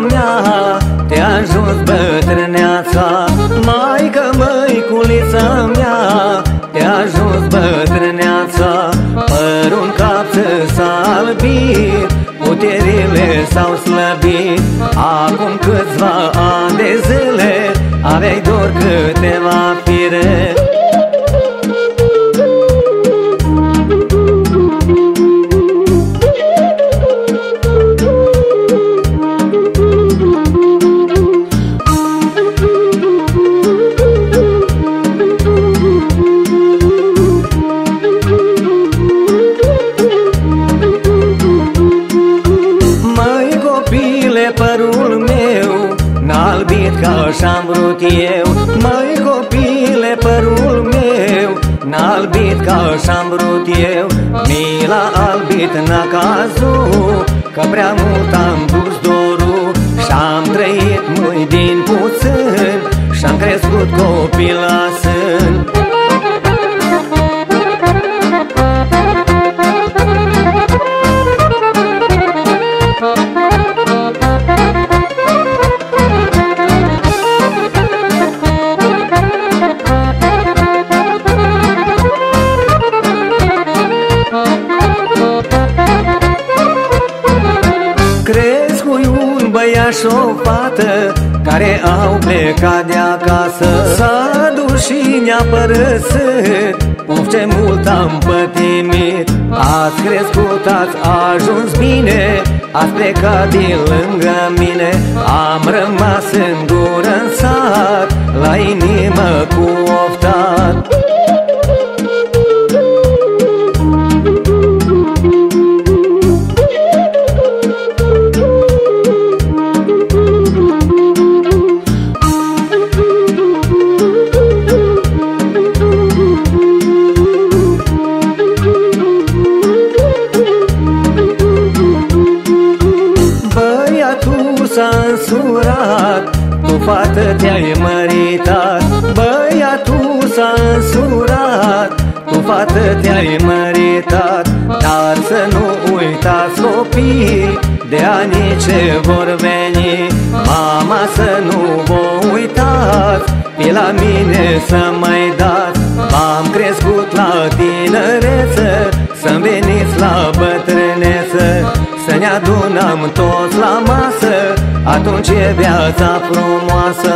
lumea Te ajut bătrâneața Maică măiculița mea. Te ajut bătrâneața Părul în cap să s-a albit Puterile s-au slăbit. Acum câțiva ani de zile Aveai doar câteva fire. Ca așa-am vrut eu. Măi copile, părul meu N-a albit ca așa-am vrut eu. Mi l-a albit n-a cazul Că prea mult am dus dorul. Și-am trăit mâini din băiat și o fată Care au plecat de acasă. S-a dus și ne-a părăsit. Uf, ce mult am pătimit. Ați crescut, ați ajuns bine. Ați plecat din lângă mine. Am rămas în gură în sat La inimă cu oftat fată, te-ai măritat. Băiatul s-a însurat Tu, fată, te-ai măritat. Dar să nu uitați copii De ani ce vor veni. Mama să nu vă uitați Pe la mine să mai dați. M-am crescut la tinerețe Să-mi veniți la bătrânețe Să ne adunăm toți la masă atunci e viața frumoasă